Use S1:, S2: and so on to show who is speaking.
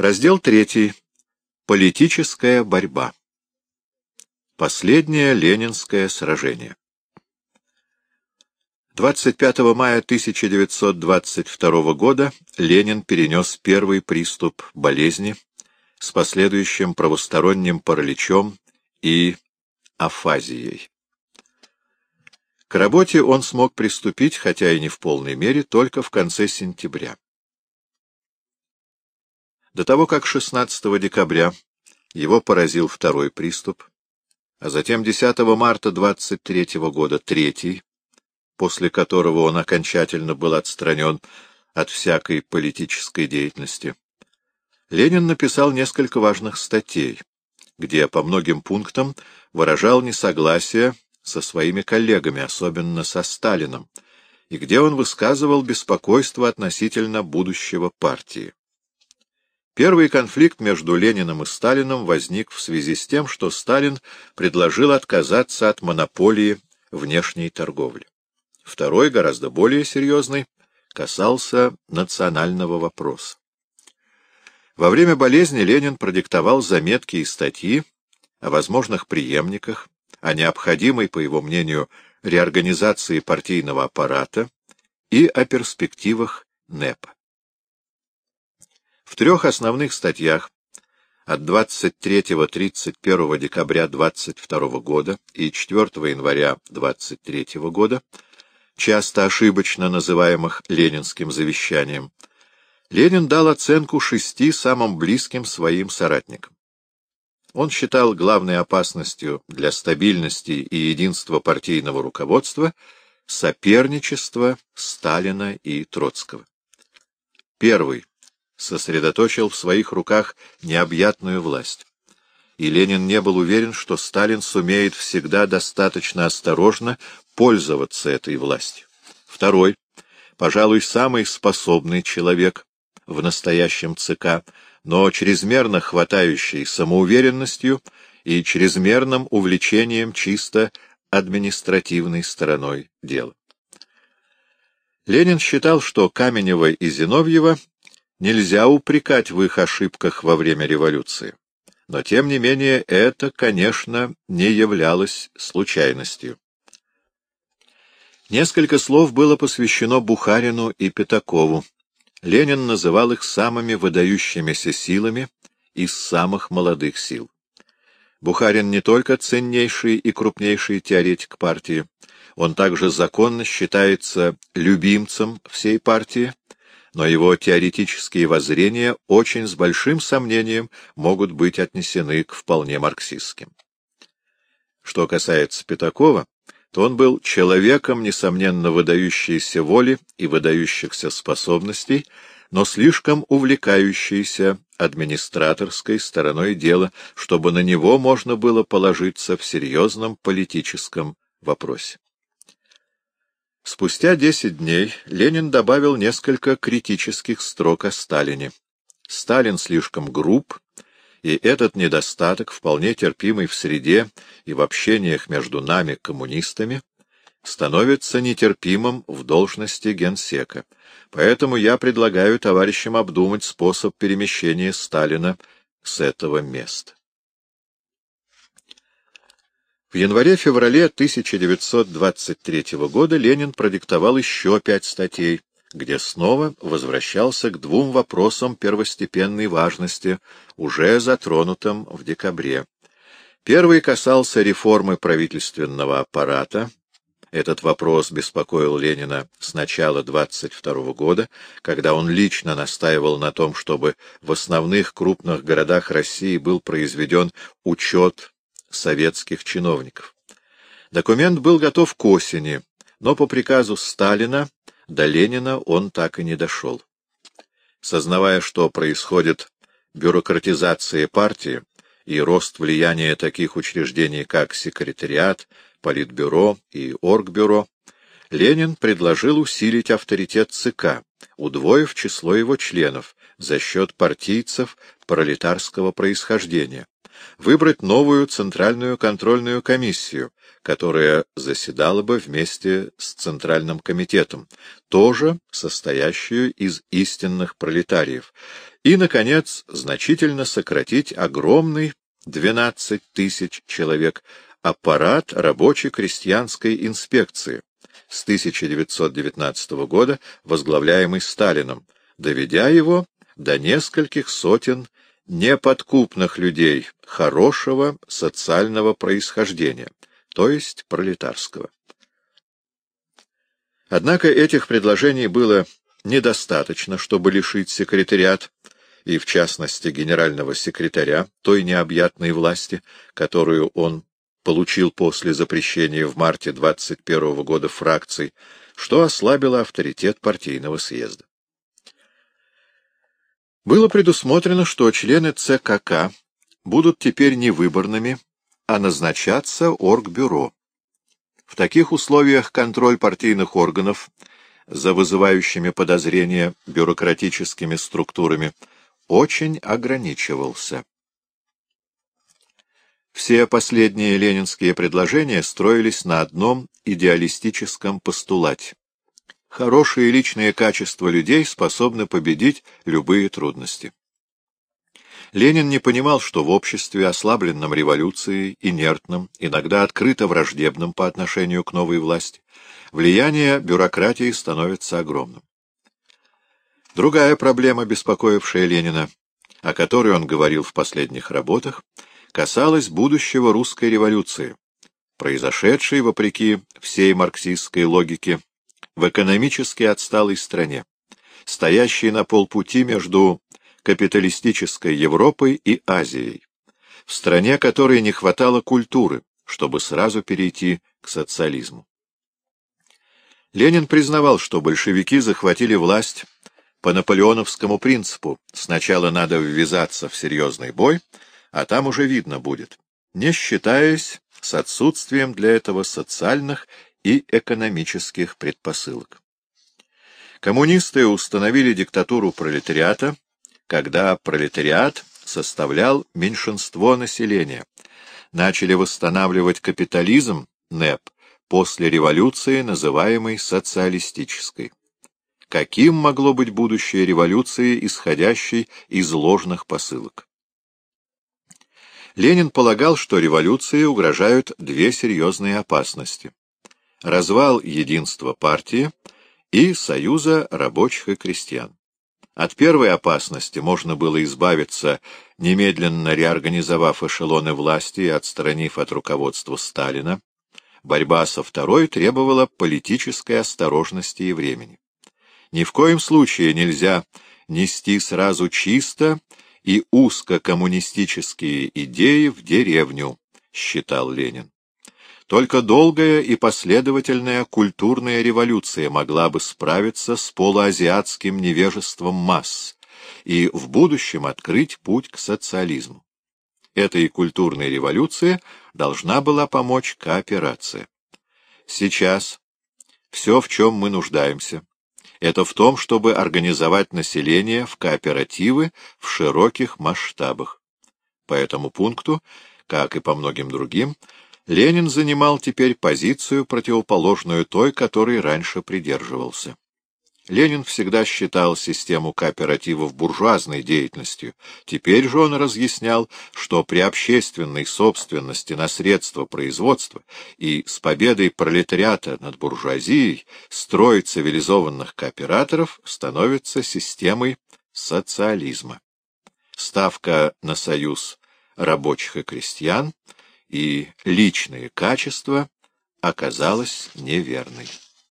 S1: Раздел третий. Политическая борьба. Последнее ленинское сражение. 25 мая 1922 года Ленин перенес первый приступ болезни с последующим правосторонним параличом и афазией. К работе он смог приступить, хотя и не в полной мере, только в конце сентября. До того, как 16 декабря его поразил второй приступ, а затем 10 марта 23 года третий, после которого он окончательно был отстранен от всякой политической деятельности, Ленин написал несколько важных статей, где по многим пунктам выражал несогласие со своими коллегами, особенно со Сталином, и где он высказывал беспокойство относительно будущего партии. Первый конфликт между Лениным и Сталином возник в связи с тем, что Сталин предложил отказаться от монополии внешней торговли. Второй, гораздо более серьезный, касался национального вопроса. Во время болезни Ленин продиктовал заметки и статьи о возможных преемниках, о необходимой, по его мнению, реорганизации партийного аппарата и о перспективах НЭПа. В трех основных статьях от 23-31 декабря 22 года и 4 января 23 года, часто ошибочно называемых ленинским завещанием, Ленин дал оценку шести самым близким своим соратникам. Он считал главной опасностью для стабильности и единства партийного руководства соперничество Сталина и Троцкого. Первый сосредоточил в своих руках необъятную власть. И Ленин не был уверен, что Сталин сумеет всегда достаточно осторожно пользоваться этой властью. Второй, пожалуй, самый способный человек в настоящем ЦК, но чрезмерно хватающий самоуверенностью и чрезмерным увлечением чисто административной стороной дела. Ленин считал, что Каменева и Зиновьева нельзя упрекать в их ошибках во время революции. Но, тем не менее, это, конечно, не являлось случайностью. Несколько слов было посвящено Бухарину и Пятакову. Ленин называл их самыми выдающимися силами из самых молодых сил. Бухарин не только ценнейший и крупнейший теоретик партии, он также законно считается любимцем всей партии, но его теоретические воззрения очень с большим сомнением могут быть отнесены к вполне марксистским. Что касается Пятакова, то он был человеком, несомненно, выдающейся воли и выдающихся способностей, но слишком увлекающийся администраторской стороной дела, чтобы на него можно было положиться в серьезном политическом вопросе. Спустя десять дней Ленин добавил несколько критических строк о Сталине. Сталин слишком груб, и этот недостаток, вполне терпимый в среде и в общениях между нами, коммунистами, становится нетерпимым в должности генсека. Поэтому я предлагаю товарищам обдумать способ перемещения Сталина с этого места. В январе-феврале 1923 года Ленин продиктовал еще пять статей, где снова возвращался к двум вопросам первостепенной важности, уже затронутым в декабре. Первый касался реформы правительственного аппарата. Этот вопрос беспокоил Ленина с начала 22 года, когда он лично настаивал на том, чтобы в основных крупных городах России был произведен учет советских чиновников. Документ был готов к осени, но по приказу Сталина до Ленина он так и не дошел. Сознавая, что происходит бюрократизация партии и рост влияния таких учреждений, как секретариат, политбюро и оргбюро, Ленин предложил усилить авторитет ЦК, удвоив число его членов за счет партийцев пролетарского происхождения, выбрать новую Центральную контрольную комиссию, которая заседала бы вместе с Центральным комитетом, тоже состоящую из истинных пролетариев, и, наконец, значительно сократить огромный 12 тысяч человек аппарат рабочей крестьянской инспекции с 1919 года, возглавляемый Сталином, доведя его до нескольких сотен неподкупных людей хорошего социального происхождения, то есть пролетарского. Однако этих предложений было недостаточно, чтобы лишить секретариат, и в частности генерального секретаря, той необъятной власти, которую он получил после запрещения в марте 21 года фракций, что ослабило авторитет партийного съезда. Было предусмотрено, что члены ЦКК будут теперь не выборными, а назначаться Оргбюро. В таких условиях контроль партийных органов за вызывающими подозрения бюрократическими структурами очень ограничивался. Все последние ленинские предложения строились на одном идеалистическом постулате. Хорошие личные качества людей способны победить любые трудности. Ленин не понимал, что в обществе, ослабленном революцией, инертном, иногда открыто враждебном по отношению к новой власти, влияние бюрократии становится огромным. Другая проблема, беспокоившая Ленина, о которой он говорил в последних работах, касалась будущего русской революции, произошедшей, вопреки всей марксистской логике, в экономически отсталой стране, стоящей на полпути между капиталистической Европой и Азией, в стране которой не хватало культуры, чтобы сразу перейти к социализму. Ленин признавал, что большевики захватили власть по наполеоновскому принципу «сначала надо ввязаться в серьезный бой, а там уже видно будет», не считаясь с отсутствием для этого социальных и экономических предпосылок. Коммунисты установили диктатуру пролетариата, когда пролетариат составлял меньшинство населения, начали восстанавливать капитализм, НЭП, после революции, называемой социалистической. Каким могло быть будущее революции, исходящей из ложных посылок? Ленин полагал, что революции угрожают две серьезные опасности развал единства партии и союза рабочих и крестьян. От первой опасности можно было избавиться, немедленно реорганизовав эшелоны власти и отстранив от руководства Сталина. Борьба со второй требовала политической осторожности и времени. Ни в коем случае нельзя нести сразу чисто и узко коммунистические идеи в деревню, считал Ленин. Только долгая и последовательная культурная революция могла бы справиться с полуазиатским невежеством масс и в будущем открыть путь к социализму. Этой культурной революции должна была помочь кооперация. Сейчас все, в чем мы нуждаемся, это в том, чтобы организовать население в кооперативы в широких масштабах. По этому пункту, как и по многим другим, Ленин занимал теперь позицию, противоположную той, которой раньше придерживался. Ленин всегда считал систему кооперативов буржуазной деятельностью. Теперь же он разъяснял, что при общественной собственности на средства производства и с победой пролетариата над буржуазией строй цивилизованных кооператоров становится системой социализма. Ставка на союз рабочих и крестьян — и личные качества оказалась неверной.